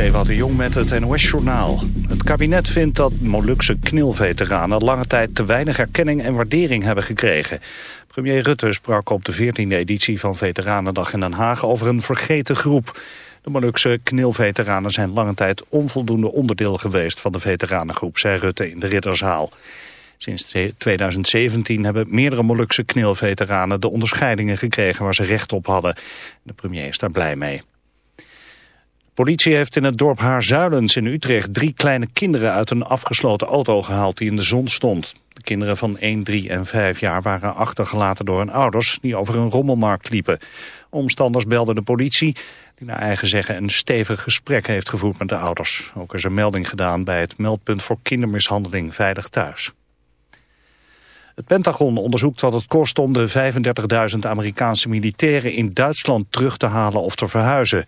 Ewout de Jong met het NOS-journaal. Het kabinet vindt dat Molukse knilveteranen lange tijd te weinig erkenning en waardering hebben gekregen. Premier Rutte sprak op de 14e editie van Veteranendag in Den Haag over een vergeten groep. De Molukse knilveteranen zijn lange tijd onvoldoende onderdeel geweest van de veteranengroep, zei Rutte in de Ridderzaal. Sinds 2017 hebben meerdere Molukse knilveteranen de onderscheidingen gekregen waar ze recht op hadden. De premier is daar blij mee. Politie heeft in het dorp Haarzuilens in Utrecht drie kleine kinderen uit een afgesloten auto gehaald die in de zon stond. De kinderen van 1, 3 en 5 jaar waren achtergelaten door hun ouders die over een rommelmarkt liepen. Omstanders belden de politie die naar eigen zeggen een stevig gesprek heeft gevoerd met de ouders. Ook is er melding gedaan bij het meldpunt voor kindermishandeling Veilig Thuis. Het Pentagon onderzoekt wat het kost om de 35.000 Amerikaanse militairen in Duitsland terug te halen of te verhuizen.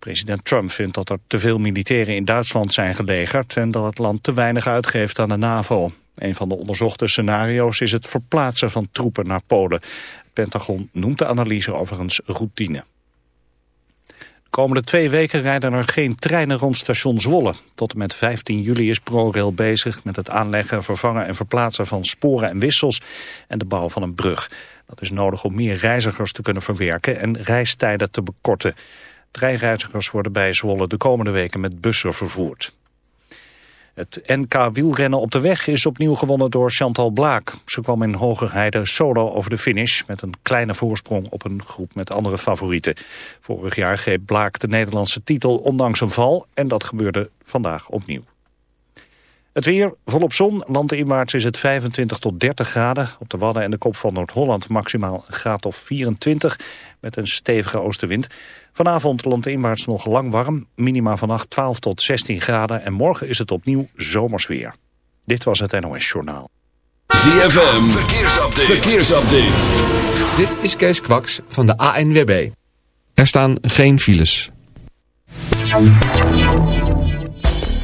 President Trump vindt dat er te veel militairen in Duitsland zijn gelegerd en dat het land te weinig uitgeeft aan de NAVO. Een van de onderzochte scenario's is het verplaatsen van troepen naar Polen. Het Pentagon noemt de analyse overigens routine. De komende twee weken rijden er geen treinen rond station Zwolle. Tot en met 15 juli is ProRail bezig met het aanleggen, vervangen en verplaatsen van sporen en wissels en de bouw van een brug. Dat is nodig om meer reizigers te kunnen verwerken en reistijden te bekorten. Treinreizigers worden bij Zwolle de komende weken met bussen vervoerd. Het NK wielrennen op de weg is opnieuw gewonnen door Chantal Blaak. Ze kwam in Hogerheide solo over de finish... met een kleine voorsprong op een groep met andere favorieten. Vorig jaar greep Blaak de Nederlandse titel ondanks een val... en dat gebeurde vandaag opnieuw. Het weer, volop zon. Landinwaarts is het 25 tot 30 graden. Op de Wadden en de kop van Noord-Holland maximaal een graad of 24... met een stevige oostenwind. Vanavond landinwaarts nog lang warm. Minima vannacht 12 tot 16 graden. En morgen is het opnieuw zomersweer. Dit was het NOS Journaal. ZFM, verkeersupdate. verkeersupdate. Dit is Kees Kwaks van de ANWB. Er staan geen files.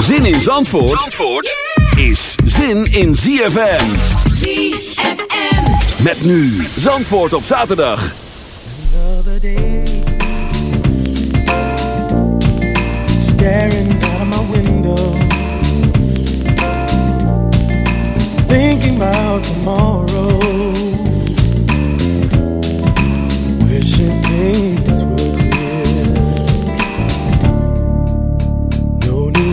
Zin in Zandvoort, Zandvoort is zin in ZFM. ZFM. Met nu Zandvoort op zaterdag. Another day Staring out of my window Thinking about tomorrow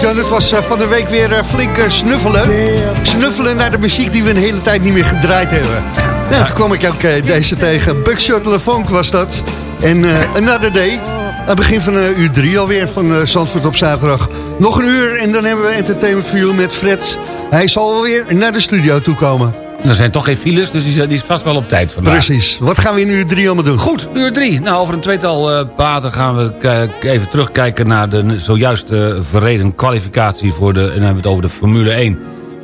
Albert-Jan, het was eh, van de week weer eh, flink eh, snuffelen. Snuffelen naar de muziek die we een hele tijd niet meer gedraaid hebben. Nou, toen kwam ik ook deze tegen. Buckshot LeFonk was dat. En eh, Another Day. Aan het begin van uur drie alweer van eh, Zandvoort op zaterdag. Nog een uur en dan hebben we Entertainment You met Fred. Hij zal alweer naar de studio toe komen. Er zijn toch geen files, dus die is- vast wel op tijd vandaag. Precies. Wat gaan we in uur drie allemaal doen? Goed, uur drie. Nou, over een tweetal eh paden gaan we even terugkijken... naar de zojuist eh, verreden kwalificatie voor de... en dan hebben we het over de Formule 1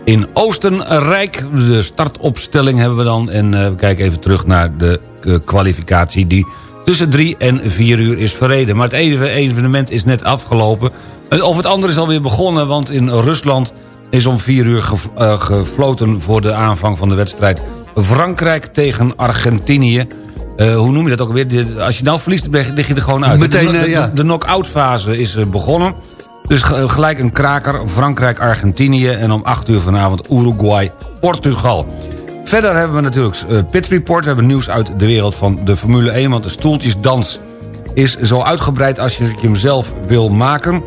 in Oostenrijk. De startopstelling hebben we dan. En eh, we kijken even terug naar de kwalificatie... die tussen drie en vier uur is verreden. Maar het ene evenement is net afgelopen. Of het andere is alweer begonnen, want in Rusland is om vier uur gev- eh, gefloten voor de aanvang van de wedstrijd Frankrijk tegen Argentinië. Eh, hoe noem je dat ook weer? Als je nou verliest, lig je er gewoon uit. Meteen, de, eh, de, ja. de knock-out fase is begonnen. Dus ge- gelijk een kraker, Frankrijk-Argentinië... en om 8 uur vanavond Uruguay-Portugal. Verder hebben we natuurlijk Pit Report. We hebben nieuws uit de wereld van de Formule 1... want de stoeltjesdans is zo uitgebreid als je hem zelf wil maken.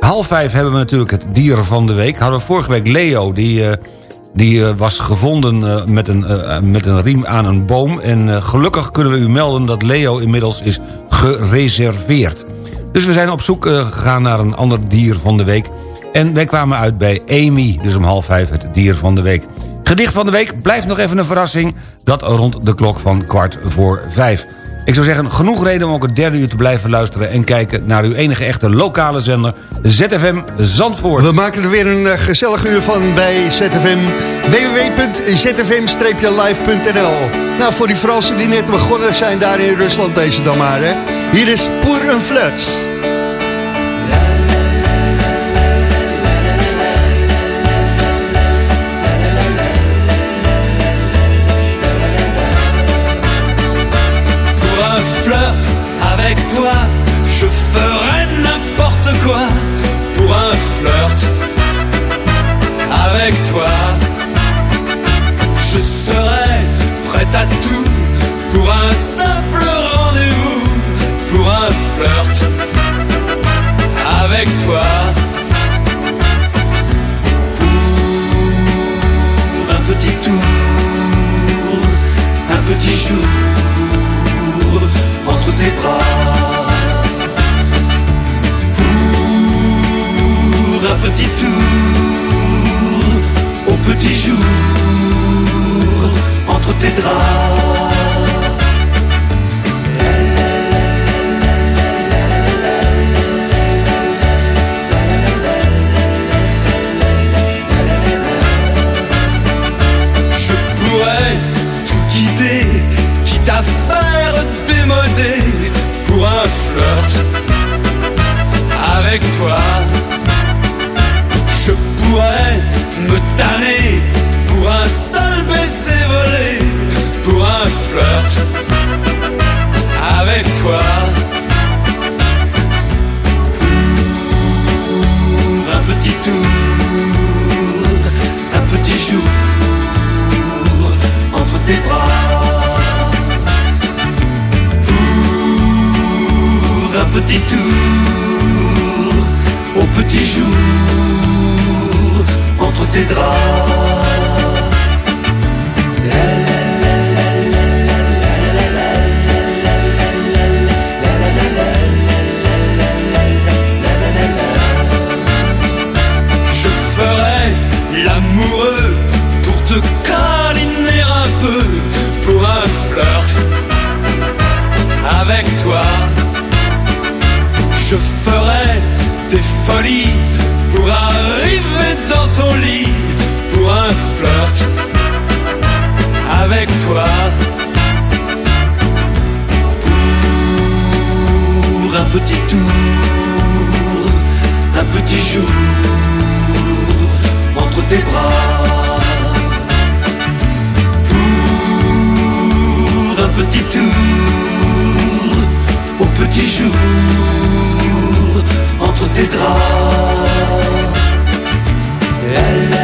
Half vijf hebben we natuurlijk het dier van de week. Hadden we vorige week Leo, die, eh, die eh, was gevonden eh, met, een, met een riem aan een boom. En gelukkig kunnen we u melden dat Leo inmiddels is gereserveerd. Dus we zijn op zoek gegaan naar een ander dier van de week. En wij kwamen uit bij Amy, dus om half vijf het dier van de week. Gedicht van de week blijft nog even een verrassing. Dat rond de klok van kwart voor vijf. Ik zou zeggen, genoeg reden om ook het derde uur te blijven luisteren... en kijken naar uw enige echte lokale zender, ZFM Zandvoort. We maken er weer een eh, gezellig uur van bij ZFM. www.zfm-live.nl Nou, voor die Fransen die net begonnen zijn daar in Rusland deze dan maar, hè. Hier is Pour un Flats. Je serai prêt à tout. Pour un simple rendez-vous, pour un flirt avec toi. Pour un petit tour, un petit jour entre tes bras pour un petit tour au petit jour tes draps. love.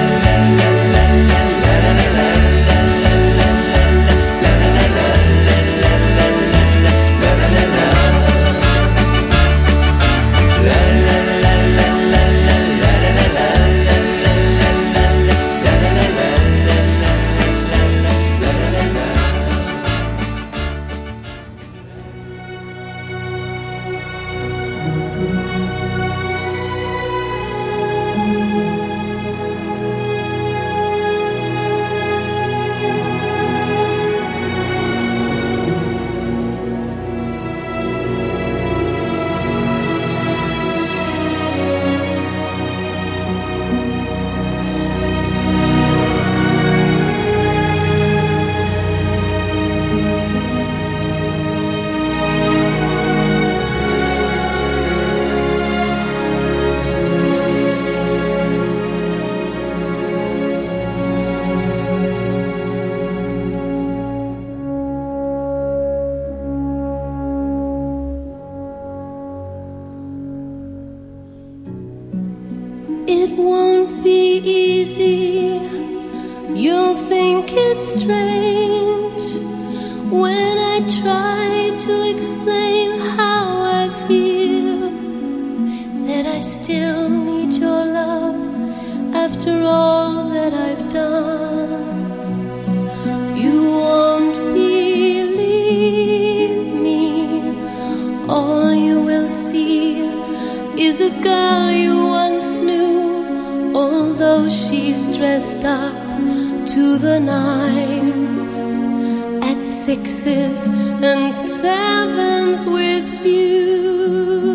Sixes and sevens with you.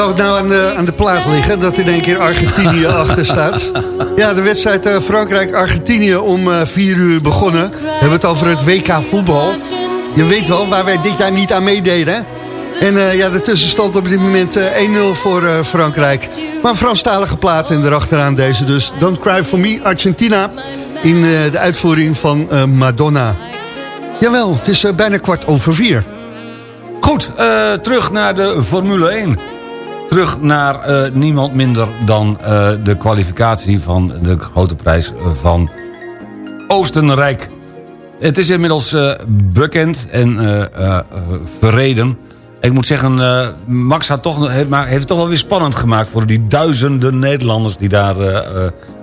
Zou het nou aan de, aan de plaat liggen dat in één keer Argentinië achter staat? Ja, de wedstrijd eh, Frankrijk-Argentinië om eh 4 uur begonnen. We hebben het over het WK voetbal. Je weet wel waar wij dit jaar niet aan meededen. hè? En eh, ja, de tussenstand op dit moment eh, 1-0 voor eh, Frankrijk. Maar een Franstalige plaat en erachteraan deze dus. Don't Cry For Me, Argentina. In eh, de uitvoering van eh, Madonna. Jawel, het is eh, bijna kwart over vier. Goed, eh, terug naar de Formule 1. Terug naar eh, niemand minder dan eh, de kwalificatie van de grote prijs van Oostenrijk. Het is inmiddels eh, bekend en verreden. Ik moet zeggen, Max had toch, heeft, heeft het toch wel weer spannend gemaakt... voor die duizenden Nederlanders die daar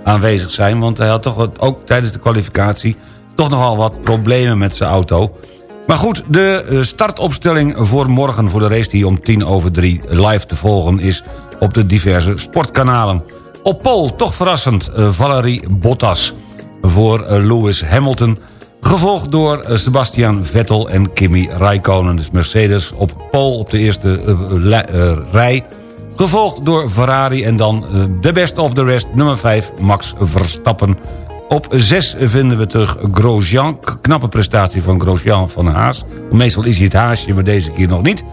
aanwezig zijn. Want hij had toch ook tijdens de kwalificatie... toch nogal wat problemen met zijn auto. Maar goed, de eh, startopstelling voor morgen voor de race... die om tien over drie live te volgen is op de diverse sportkanalen. Op pole, toch verrassend, eh, Valerie Bottas voor eh, Lewis Hamilton... gevolgd door Sebastian Vettel en Kimi Raikkonen. Dus Mercedes op pole op de eerste rij... Gevolgd door Ferrari en dan de best of the rest, nummer 5, Max Verstappen. Op 6 vinden we terug Grosjean. Knappe prestatie van Grosjean van Haas. Meestal is hij het haasje, maar deze keer nog niet.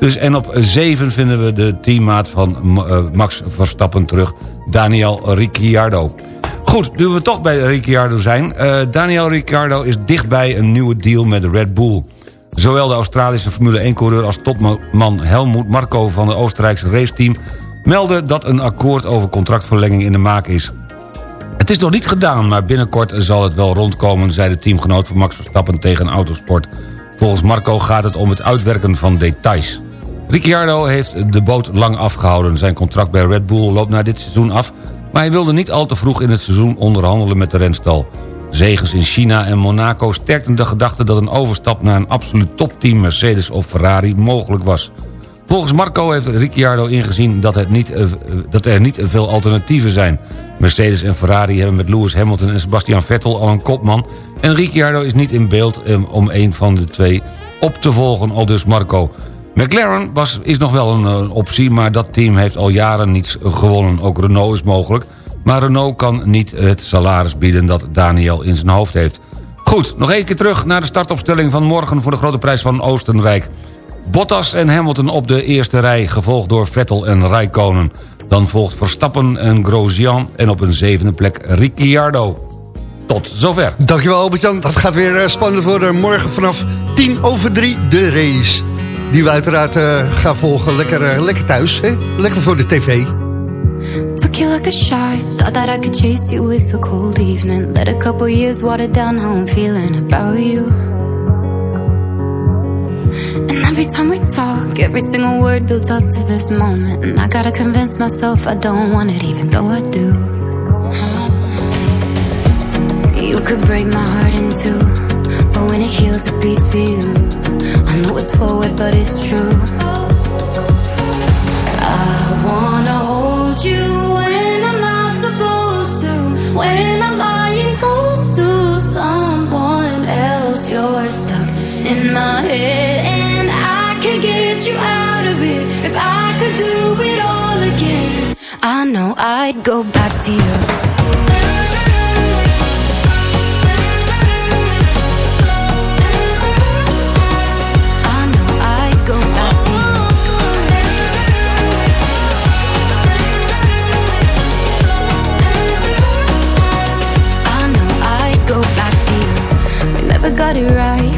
Dus, en op 7 vinden we de teammaat van eh, Max Verstappen terug, Daniel Ricciardo. Goed, nu we toch bij Ricciardo zijn. eh, Daniel Ricciardo is dichtbij een nieuwe deal met Red Bull. Zowel de Australische Formule 1-coureur als topman Helmoet Marco van het Oostenrijkse raceteam... melden dat een akkoord over contractverlenging in de maak is. Het is nog niet gedaan, maar binnenkort zal het wel rondkomen... zei de teamgenoot van Max Verstappen tegen Autosport. Volgens Marco gaat het om het uitwerken van details. Ricciardo heeft de boot lang afgehouden. Zijn contract bij Red Bull loopt na dit seizoen af... maar hij wilde niet al te vroeg in het seizoen onderhandelen met de renstal. Zegens in China en Monaco sterkten de gedachte dat een overstap naar een absoluut topteam Mercedes of Ferrari mogelijk was. Volgens Marco heeft Ricciardo ingezien dat, het niet, eh, dat er niet veel alternatieven zijn. Mercedes en Ferrari hebben met Lewis Hamilton en Sebastian Vettel al een kopman... en Ricciardo is niet in beeld eh, om een van de twee op te volgen, al dus Marco. McLaren was, is nog wel een, eh, optie, maar dat team heeft al jaren niets gewonnen. Ook Renault is mogelijk, maar Renault kan niet het salaris bieden dat Daniel in zijn hoofd heeft. Goed, nog één keer terug naar de startopstelling van morgen... voor de grote prijs van Oostenrijk. Bottas en Hamilton op de eerste rij, gevolgd door Vettel en Raikkonen. Dan volgt Verstappen en Grosjean en op een zevende plek Ricciardo. Tot zover. Dankjewel Albert-Jan. Dat gaat weer eh, spannend worden. Morgen vanaf 10 over 3 de race. Die we uiteraard eh, gaan volgen. Lekker, eh, lekker thuis. Hè? Lekker voor de tv. Took you like a shot, thought that I could chase you with a cold evening. Let a couple years water down how I'm feeling about you. Time we talk, every single word builds up to this moment. And I gotta convince myself I don't want it, even though I do. You could break my heart in two, but when it heals, it beats for you. I know it's forward, but it's true. I wanna hold you when I'm not supposed to. When I'm lying close to someone else, you're stuck in my head, it if I could do it all again. I know I'd go back to you. I know I'd go back to you. I know I'd go back to you. We never got it right.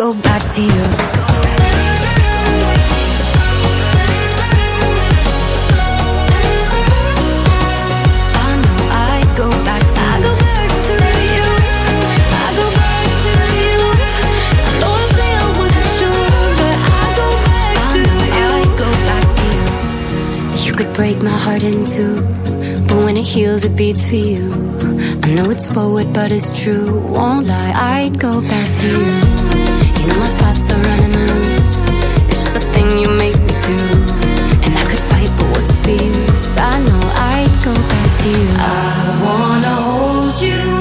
Go back to you I know I'd go back to you. I go back to you. I go back to you. Don't say I wasn't but I go back to you. I know I'd go back to you. You could break my heart in two, but when it heals, it beats for you. I know it's forward, but it's true. Won't lie, I'd go back to you. You know my thoughts are running loose. It's just a thing you make me do. And I could fight, but what's the use? I know I'd go back to you. I wanna hold you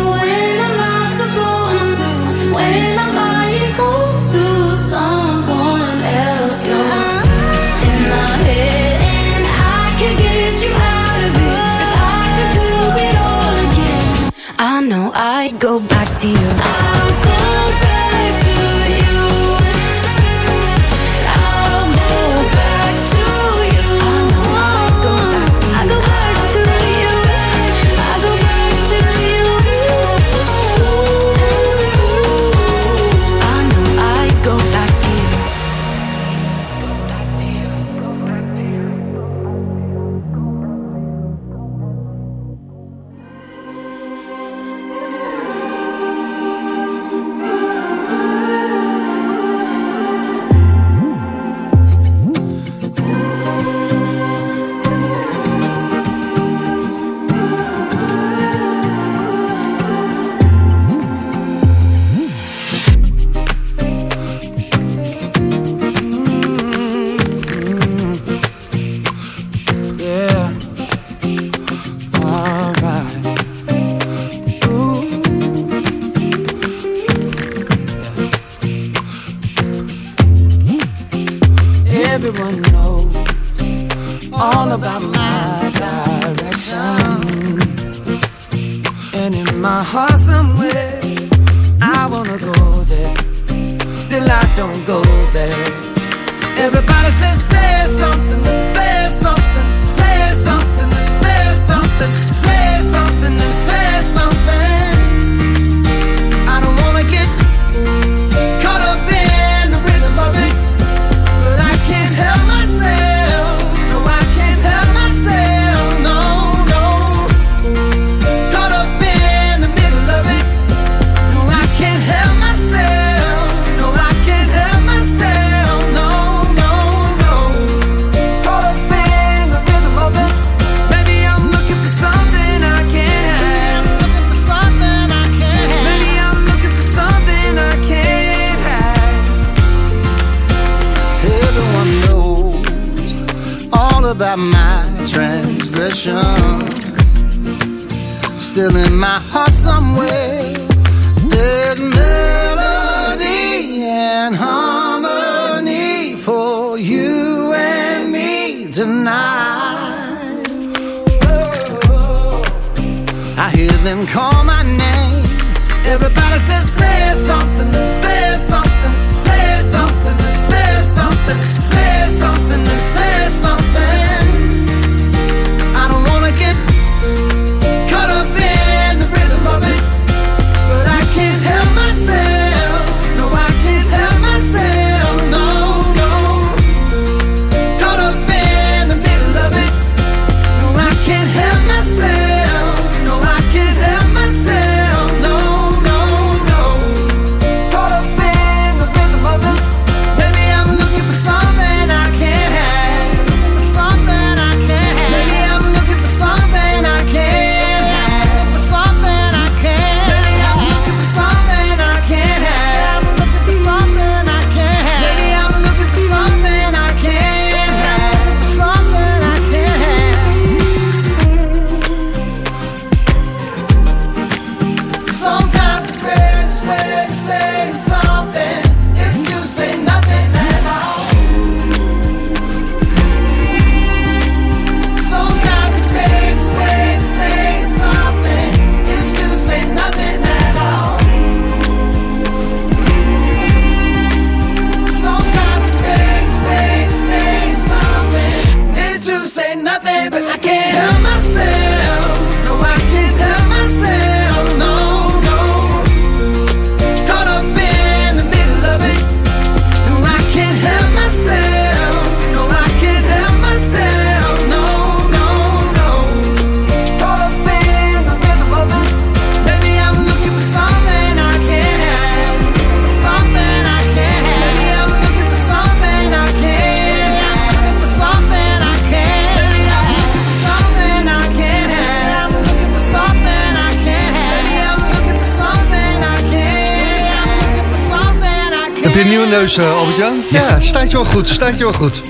wel goed, staat je wel goed.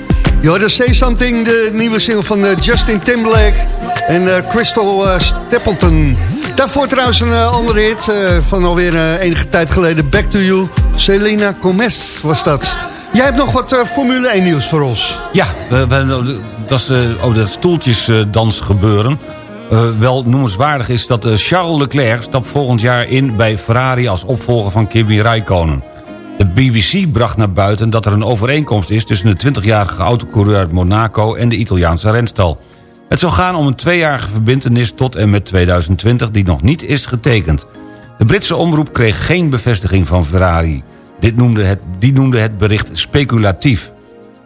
Je hoorde Say Something, de nieuwe single van eh, Justin Timberlake en eh, Crystal eh, Stapleton. Daarvoor trouwens een andere hit van alweer enige tijd geleden. Back to You, Selena Gomez was dat. Jij hebt nog wat Formule 1 nieuws voor ons. Ja, we, we- dat is over dat stoeltjesdans gebeuren. Wel noemenswaardig is dat Charles Leclerc stapt volgend jaar in bij Ferrari... als opvolger van Kimi Räikkönen. De BBC bracht naar buiten dat er een overeenkomst is... tussen de 20-jarige autocoureur uit Monaco en de Italiaanse renstal. Het zou gaan om een tweejarige verbintenis tot en met 2020... die nog niet is getekend. De Britse omroep kreeg geen bevestiging van Ferrari. Dit noemde het, die noemde het bericht speculatief.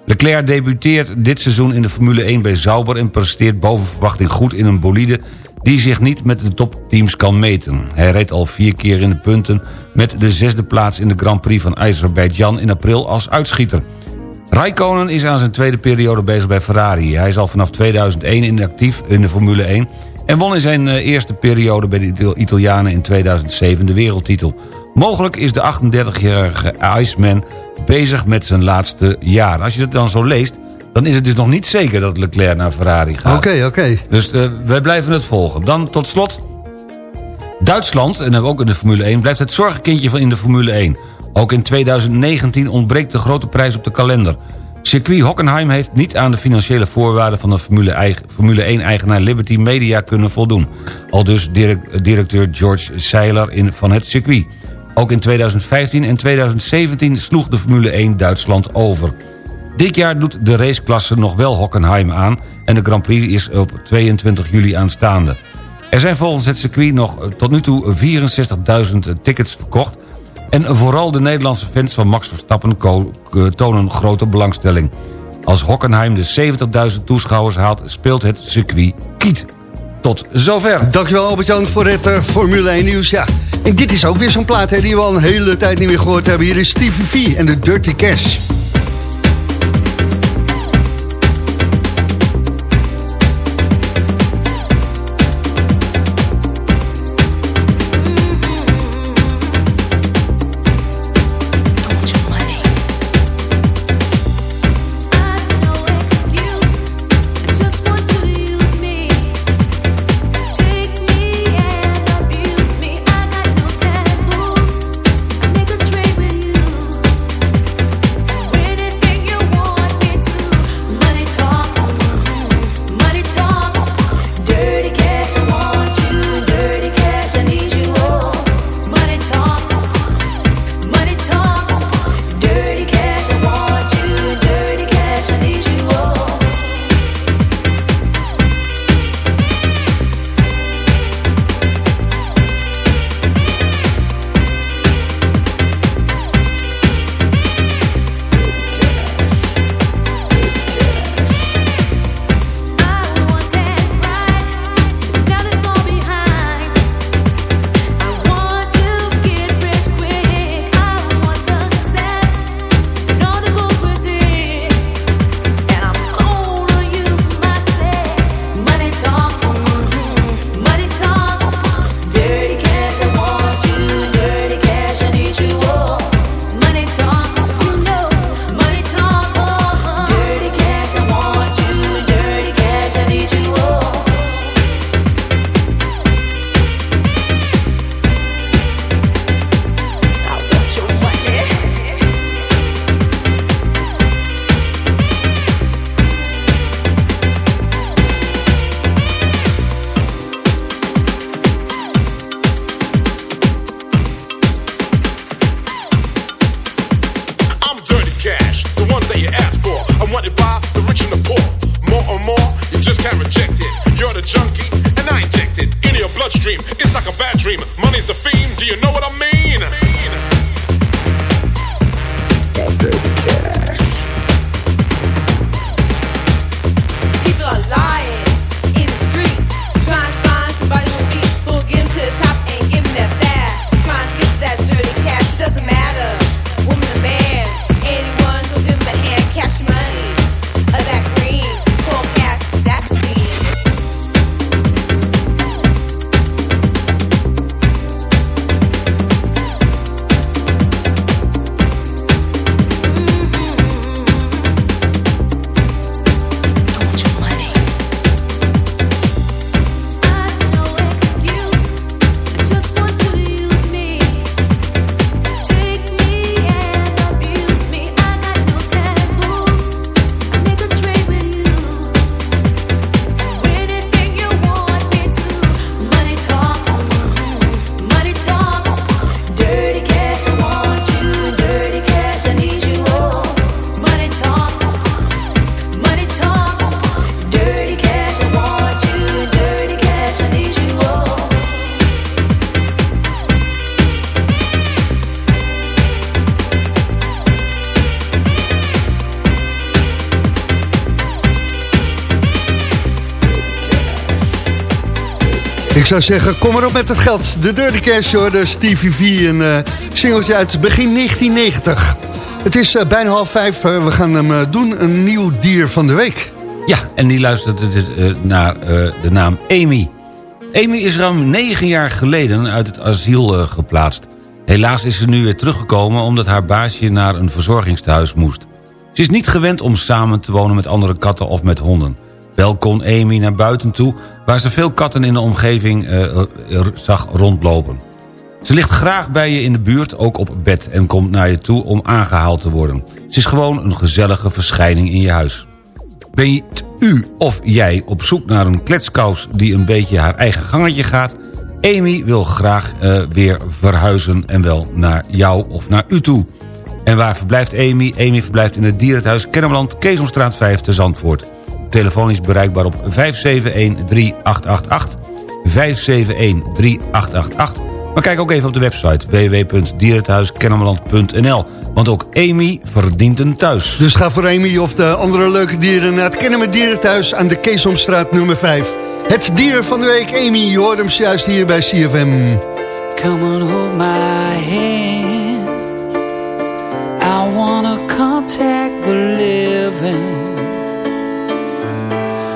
Leclerc debuteert dit seizoen in de Formule 1 bij Sauber... en presteert boven verwachting goed in een bolide... die zich niet met de topteams kan meten. Hij reed al vier keer in de punten... met de zesde plaats in de Grand Prix van Azerbeidzjan in april als uitschieter. Raikkonen is aan zijn tweede periode bezig bij Ferrari. Hij is al vanaf 2001 inactief in de Formule 1... en won in zijn eh, eerste periode bij de Italianen in 2007 de wereldtitel. Mogelijk is de 38-jarige Iceman bezig met zijn laatste jaar. Als je het dan zo leest, dan is het dus nog niet zeker dat Leclerc naar Ferrari gaat. Oké, oké. Dus eh, wij blijven het volgen. Dan tot slot, Duitsland, en hebben we ook in de Formule 1... blijft het zorgenkindje van in de Formule 1. Ook in 2019 ontbreekt de grote prijs op de kalender. Circuit Hockenheim heeft niet aan de financiële voorwaarden... van de Formule, Formule 1-eigenaar Liberty Media kunnen voldoen. Al dus direct- directeur George Seiler in, van het circuit. Ook in 2015 en 2017 sloeg de Formule 1 Duitsland over. Dit jaar doet de raceklasse nog wel Hockenheim aan... en de Grand Prix is op 22 juli aanstaande. Er zijn volgens het circuit nog eh, tot nu toe 64.000 tickets verkocht... en vooral de Nederlandse fans van Max Verstappen eh, tonen grote belangstelling. Als Hockenheim de 70.000 toeschouwers haalt, speelt het circuit kiet. Tot zover. Dankjewel Albert-Jan voor het eh, Formule 1 nieuws. Ja. En dit is ook weer zo'n plaat die we al een hele tijd niet meer gehoord hebben. Hier is Stevie V en de Dirty Cash. Zou zeggen, kom erop met het geld. De Dirty Cash hoor, de Stevie V, een eh singeltje uit begin 1990. Het is eh, bijna half vijf, eh, we gaan hem doen, een nieuw dier van de week. Ja, en die luistert eh, naar de naam Amy. Amy is ruim negen jaar geleden uit het asiel geplaatst. Helaas is ze nu weer teruggekomen omdat haar baasje naar een verzorgingstehuis moest. Ze is niet gewend om samen te wonen met andere katten of met honden. Wel kon Amy naar buiten toe, waar ze veel katten in de omgeving eh, eh, zag rondlopen. Ze ligt graag bij je in de buurt, ook op bed... en komt naar je toe om aangehaald te worden. Ze is gewoon een gezellige verschijning in je huis. Bent u of jij op zoek naar een kletskous... die een beetje haar eigen gangetje gaat... Amy wil graag eh, weer verhuizen en wel naar jou of naar u toe. En waar verblijft Amy? Amy verblijft in het dierenthuis Kennemerland... Keesomstraat 5 te Zandvoort. Telefoon is bereikbaar op 571-3888... 571-3888. Maar kijk ook even op de website www.dierenthuiskennemerland.nl. Want ook Amy verdient een thuis. Dus ga voor Amy of de andere leuke dieren naar het Kennemer Dierenthuis aan de Keesomstraat nummer 5. Het dier van de week, Amy, je hoort hem juist hier bij CFM. Come on, hold my hand. I wanna contact the living.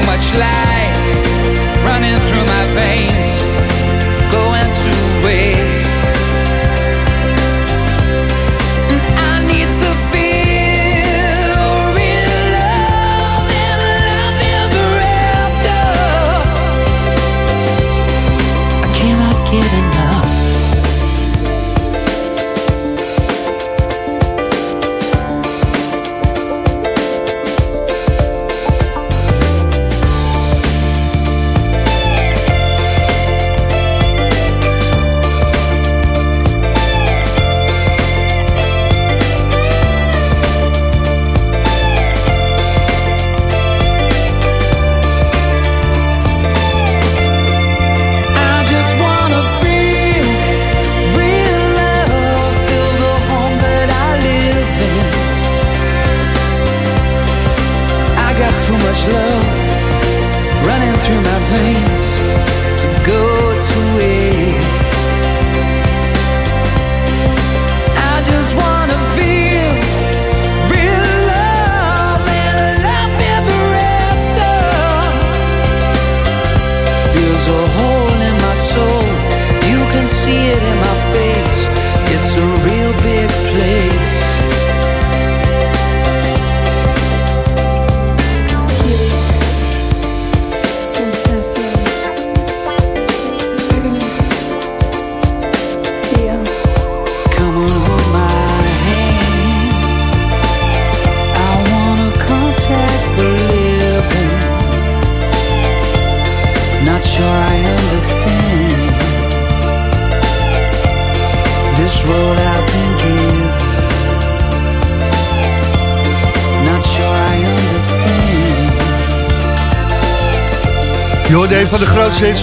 too much life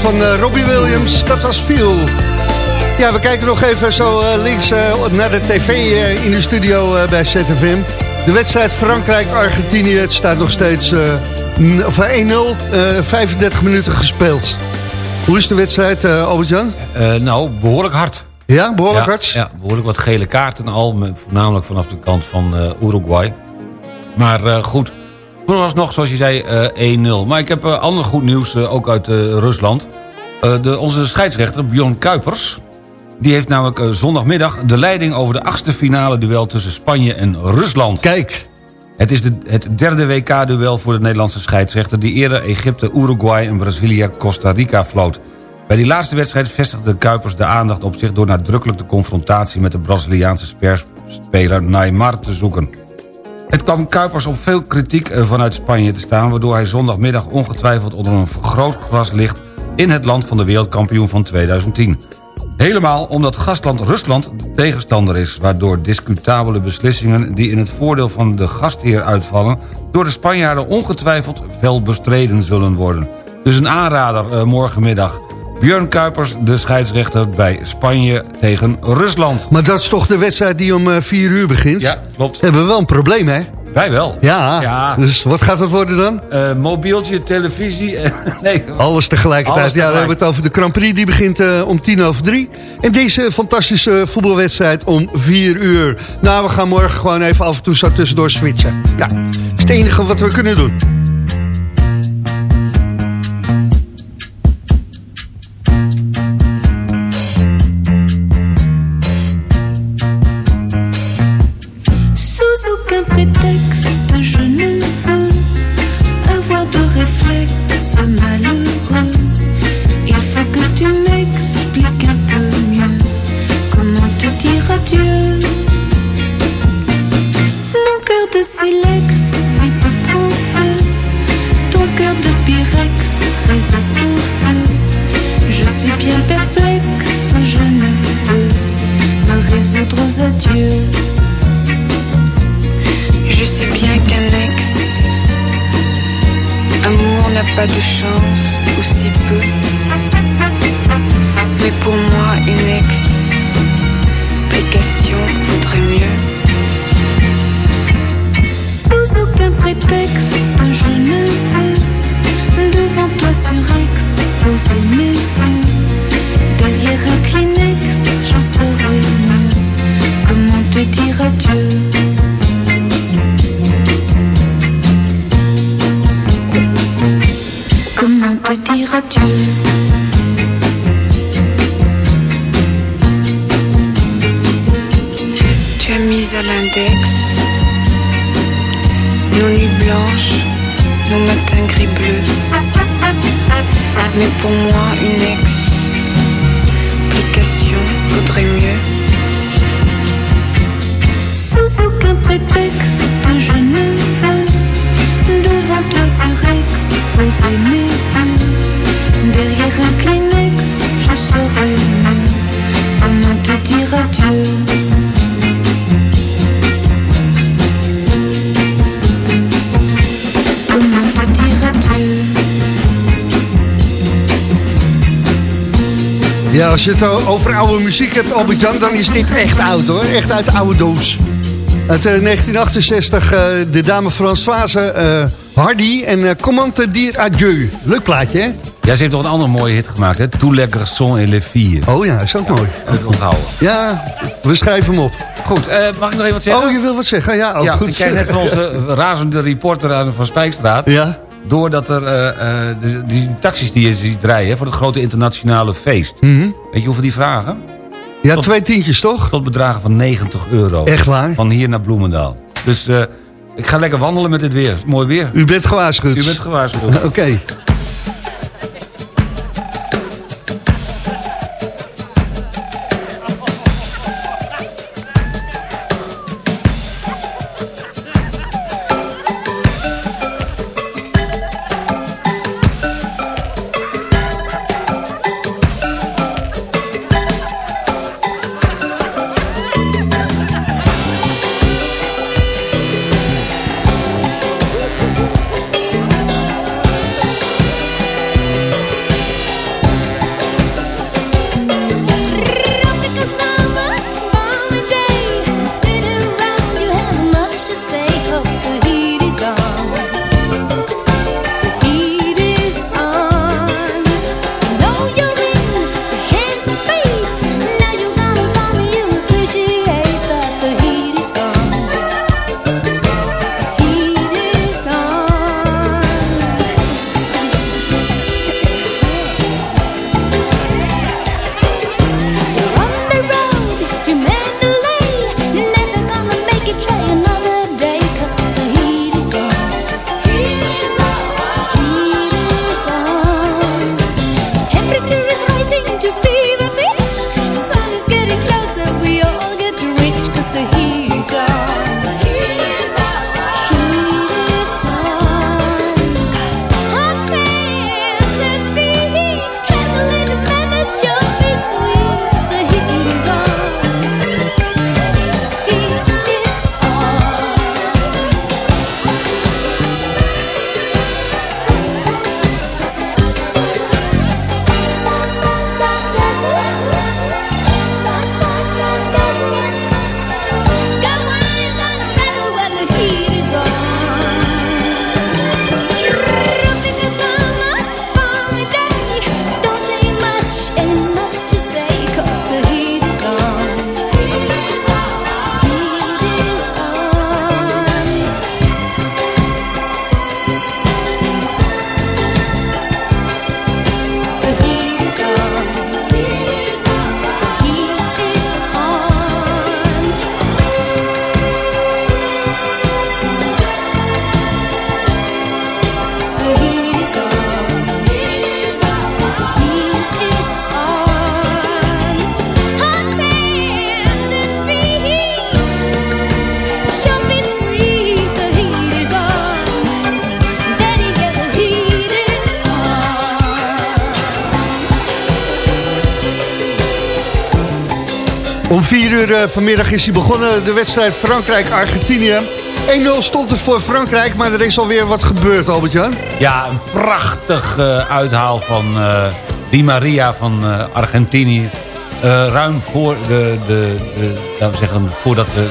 van eh, Robbie Williams, dat was Feel. Ja, we kijken nog even zo eh, links eh, naar de tv in de studio bij ZFM. De wedstrijd Frankrijk-Argentinië, het staat nog steeds eh, n- of, eh, 1-0, eh, 35 minuten gespeeld. Hoe is de wedstrijd, Albert-Jan? Nou, behoorlijk hard. Ja, behoorlijk ja, hard? Ja, behoorlijk wat gele kaarten al. Voornamelijk vanaf de kant van Uruguay. Maar goed, vooralsnog zoals je zei eh, 1-0. Maar ik heb eh, ander goed nieuws, eh, ook uit eh, Rusland. Eh, de, onze scheidsrechter Bjorn Kuipers... die heeft namelijk eh, zondagmiddag de leiding over de achtste finale duel... tussen Spanje en Rusland. Kijk. Het is de, het derde WK-duel voor de Nederlandse scheidsrechter... die eerder Egypte, Uruguay en Brazilië Costa Rica floot. Bij die laatste wedstrijd vestigde Kuipers de aandacht op zich... door nadrukkelijk de confrontatie met de Braziliaanse speler Neymar te zoeken. Het kwam Kuipers op veel kritiek eh, vanuit Spanje te staan... waardoor hij zondagmiddag ongetwijfeld onder een vergrootglas ligt... in het land van de wereldkampioen van 2010. Helemaal omdat gastland Rusland de tegenstander is... waardoor discutabele beslissingen die in het voordeel van de gastheer uitvallen... door de Spanjaarden ongetwijfeld fel bestreden zullen worden. Dus een aanrader eh, morgenmiddag. Björn Kuipers, de scheidsrechter bij Spanje tegen Rusland. Maar dat is toch de wedstrijd die om 4 uur begint? Ja, klopt. Hebben we wel een probleem, hè? Wij wel. Ja, Ja. dus wat gaat het worden dan? Eh, mobieltje, televisie... eh, nee, Alles tegelijkertijd. Alles Ja, tegelijk. hebben we het over de Grand Prix. Die begint eh, om tien over drie. En deze fantastische voetbalwedstrijd om vier uur. Nou, we gaan morgen gewoon even af en toe zo tussendoor switchen. Ja, dat is het enige wat we kunnen doen. Silex vit de prend feu. Ton cœur de pyrex résiste au feu. Je suis bien perplexe, je ne peux me résoudre aux adieux. Je sais bien qu'un ex Amour n'a pas de chance, ou si peu Mais pour moi une ex Application vaudrait mieux Aucun prétexte je ne veux. Devant toi sur ex poser mes yeux. Derrière un Kleenex j'en saurais mieux. Comment te dire adieu? Comment te dire adieu? Tu as mis à l'index nos nuits blanches, nos matins gris bleus. Mais pour moi, une explication vaudrait mieux. Sous aucun prétexte, je ne veux devant toi sur ex poser mes yeux. Derrière un Kleenex, je saurais mieux comment te dire adieu? Ja, als je het over oude muziek hebt, Albert-Jan, dan is dit echt oud hoor. Echt uit de oude doos. Uit eh, 1968, eh, de dame Françoise eh, Hardy en eh Comment te dire adieu. Leuk plaatje, hè? Ja, ze heeft toch een andere mooie hit gemaakt, hè? Tous les garçons et les filles. Oh ja, is ook mooi. Heb ik onthouden. Ja, we schrijven hem op. Goed, eh, mag ik nog even wat zeggen? Oh, je wil wat zeggen? Ja, oh, ja, goed. ik krijg net van onze eh, razende reporter aan van Spijkstraat. Ja? Doordat er eh, eh, de- die taxis die je ziet rijden voor het grote internationale feest. Mhm. Weet je hoeveel die vragen? Ja, twee tientjes toch? Tot bedragen van 90 euro. Echt waar? Van hier naar Bloemendaal. Dus eh, ik ga lekker wandelen met dit weer. Mooi weer. U bent gewaarschuwd. U bent gewaarschuwd. Oké. Uur eh, vanmiddag is hij begonnen. De wedstrijd Frankrijk-Argentinië. 1-0 stond het voor Frankrijk, maar er is alweer wat gebeurd, Albert-Jan. Ja, een prachtig eh, uithaal van eh, Di Maria van eh, Argentinië. Ruim voor de, de, de laten we zeggen, voordat de,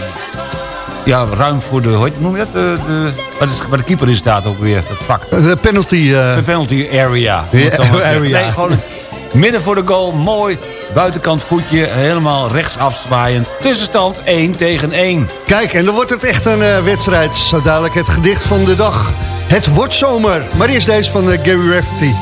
ja, ruim voor de, hoe heet- noem je dat? De, de, wat is, waar de keeper in staat ook weer, dat vak. De penalty... De penalty area. Ja, area. Nee, gewoon midden voor de goal, mooi. Buitenkant voetje, helemaal rechtsaf zwaaiend. Tussenstand 1 tegen 1. Kijk, en dan wordt het echt een eh, wedstrijd. Zo dadelijk het gedicht van de dag. Het wordt zomer. Maar eerst deze van eh, Gary Rafferty.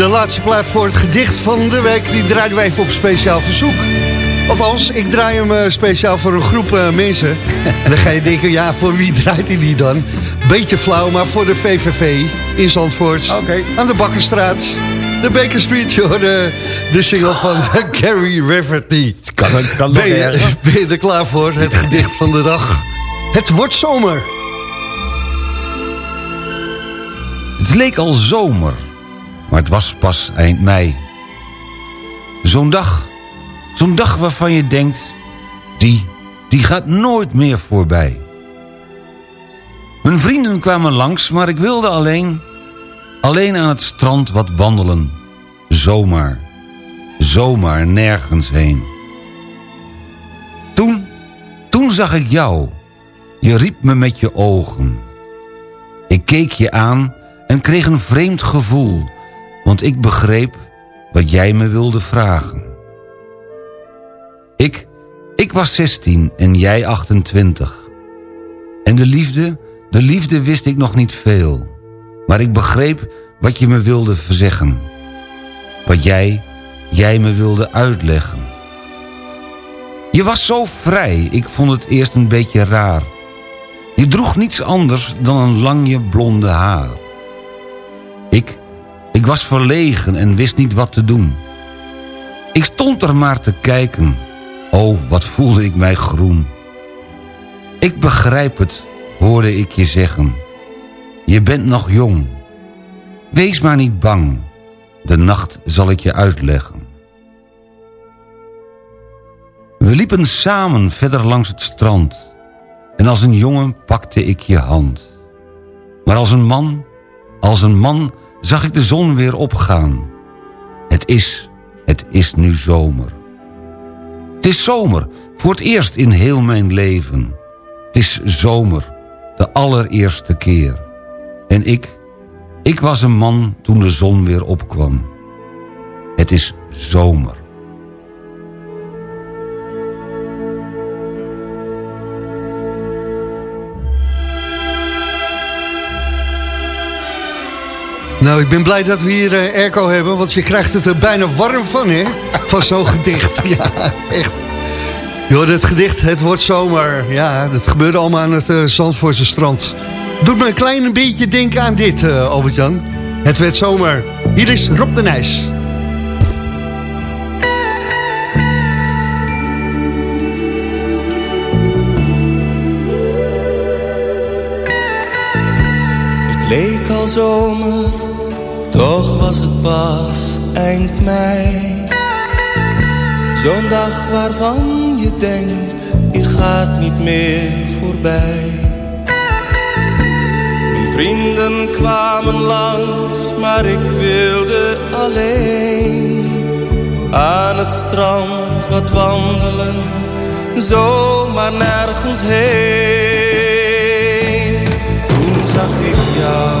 De laatste plaat voor het gedicht van de week... die draaien we even op speciaal verzoek. Althans, ik draai hem eh, speciaal voor een groep eh, mensen. En dan ga je denken, ja, voor wie draait hij die dan? Beetje flauw, maar voor de VVV in Zandvoort. Aan de Bakkerstraat. De Baker Street, joh, de, de single van Gary Rafferty. Kan, kan ben, je, ben je er klaar voor? Het gedicht van de dag. Het wordt zomer. Het leek al zomer, maar het was pas eind mei. Zo'n dag, zo'n dag waarvan je denkt... die, die gaat nooit meer voorbij. Mijn vrienden kwamen langs, maar ik wilde alleen... alleen aan het strand wat wandelen. Zomaar, zomaar nergens heen. Toen, toen zag ik jou. Je riep me met je ogen. Ik keek je aan en kreeg een vreemd gevoel... want ik begreep wat jij me wilde vragen. Ik, ik was 16 en jij 28. En de liefde, de liefde wist ik nog niet veel. Maar ik begreep wat je me wilde verzeggen. Wat jij, jij me wilde uitleggen. Je was zo vrij, ik vond het eerst een beetje raar. Je droeg niets anders dan een langje blonde haar. Ik, ik was verlegen en wist niet wat te doen. Ik stond er maar te kijken. Oh, wat voelde ik mij groen. Ik begrijp het, hoorde ik je zeggen. Je bent nog jong. Wees maar niet bang. De nacht zal ik je uitleggen. We liepen samen verder langs het strand. En als een jongen pakte ik je hand. Maar als een man, als een man zag ik de zon weer opgaan. Het is, het is nu zomer. Het is zomer, voor het eerst in heel mijn leven. Het is zomer, de allereerste keer. En ik, ik was een man toen de zon weer opkwam. Het is zomer. Nou, ik ben blij dat we hier eh, airco hebben, want je krijgt het er bijna warm van, hè? Van zo'n gedicht. Ja, echt. Joh, het gedicht, het wordt zomer. Ja, dat gebeurde allemaal aan het eh, Zandvoortse strand. Doet me een klein beetje denken aan dit, eh Albert-Jan. Het werd zomer. Hier is Rob de Nijs. Leek al zomer, toch was het pas eind mei. Zo'n dag waarvan je denkt, je gaat niet meer voorbij. Mijn vrienden kwamen langs, maar ik wilde alleen aan het strand wat wandelen, zomaar nergens heen. Toen zag ik jou,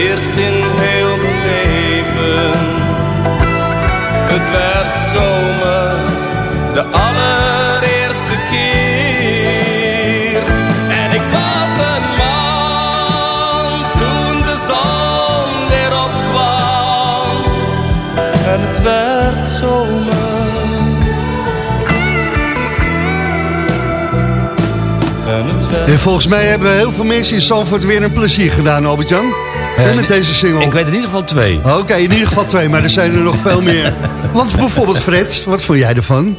Eerst in heel mijn leven. Het werd zomer, de allereerste keer. En ik was een man toen de zon weer opkwam. En het werd zomer. En volgens mij hebben heel veel mensen in Zandvoort weer een plezier gedaan, Albert-Jan. En met deze single. Ik weet in ieder geval twee. Oké, in ieder geval twee, maar er zijn er nog veel meer. Want bijvoorbeeld Fred, wat vond jij ervan?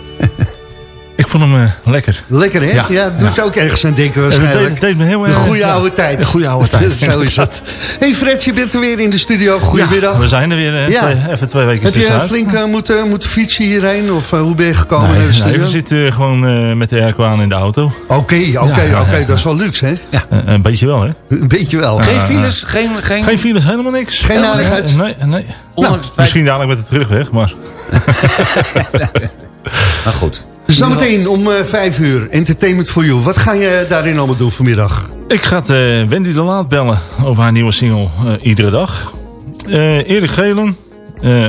Ik vond hem eh, lekker. Lekker, hè? Ja, doet je ook ergens aan denken waarschijnlijk. Het deed, deed me heel De goede ja, oude tijd. De goede oude tijd. Zo is dat. hey Fred, je bent er weer in de studio. Goedemiddag. Ja, we zijn er weer. eh, Ja. twee- even twee weken Heb je flink eh, moeten, moeten fietsen hierheen? Of eh, hoe ben je gekomen de Nee, studio? nee, we zitten eh, gewoon eh, met de airco aan in de auto. Oké, oké, Ja, oké. ja, ja. Dat is wel luxe, hè? Eh, een beetje wel, hè? Een beetje wel. Ja, Geen ja. files, geen... Geen, Geen files, helemaal niks. Geen niks. Nee, nee. Feit- Misschien dadelijk met de terugweg, maar... Maar goed. Zometeen om eh, vijf uur. Entertainment for You. Wat ga je daarin allemaal doen vanmiddag? Ik ga eh, Wendy de Laat bellen over haar nieuwe single eh, Iedere Dag. Erik Gelen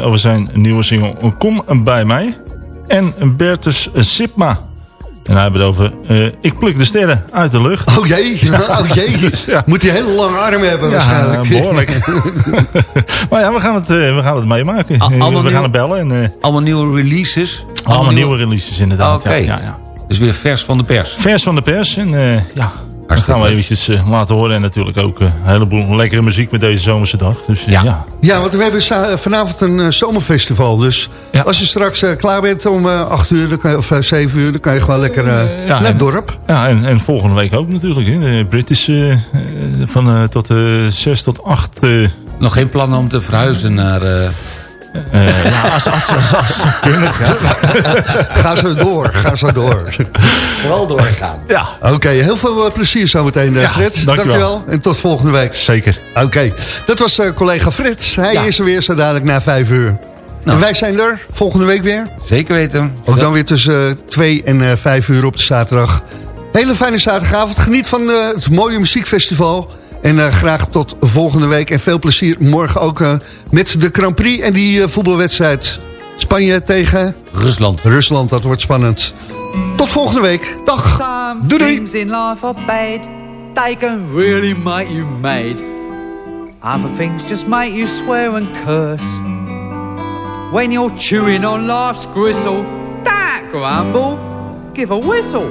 over zijn nieuwe single Kom bij mij. En Bertus Sipma. En hij heeft het over eh, Ik pluk de sterren uit de lucht. Oh jee, oh jee. Moet hij hele lange armen hebben waarschijnlijk. Ja, behoorlijk. maar ja, we gaan het, eh, we gaan het meemaken. Al- Eh, allemaal we nieuw- gaan het bellen. En, eh, Allemaal nieuwe releases. allemaal nieuwe releases inderdaad. Oké. Ja, ja, ja. Dus weer vers van de pers. Vers van de pers. En eh, ja, dat gaan we eventjes eh, laten horen. En natuurlijk ook eh, een heleboel lekkere muziek met deze zomerse dag. Dus eh, ja. Ja, want we hebben vanavond een zomerfestival. Dus als je straks klaar bent om eh, acht uur kan of eh, zeven uur... dan kan je gewoon lekker eh, naar het dorp. Ja, en, en volgende week ook natuurlijk. Hè. De British van tot eh 6 tot 8. eh, Nog geen plannen om te verhuizen naar... eh, ja, als, als, als, als ze kunnen. Ja. Ga zo door, ga zo door. Vooral doorgaan. Ja. Oké, heel veel eh, plezier zometeen, eh, Ja, Fred. dankjewel. En tot volgende week. Zeker. Oké, dat was eh, collega Frits. Hij Ja. is er weer zo dadelijk na vijf uur. En wij zijn er volgende week weer. Zeker weten. Ook dan weer tussen eh, twee en eh, vijf uur op de zaterdag. Hele fijne zaterdagavond. Geniet van eh, het mooie muziekfestival. En eh, graag tot volgende week. En veel plezier morgen ook eh, met de Grand Prix en die eh, voetbalwedstrijd. Spanje tegen Rusland. Rusland, dat wordt spannend. Tot volgende week. Dag. Doei doei. in life are bad. They can really make you mad. Other things just make you swear and curse. When you're chewing on life's gristle, that grumble, give a whistle.